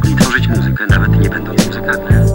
mogli tworzyć muzykę, nawet nie będąc muzykami.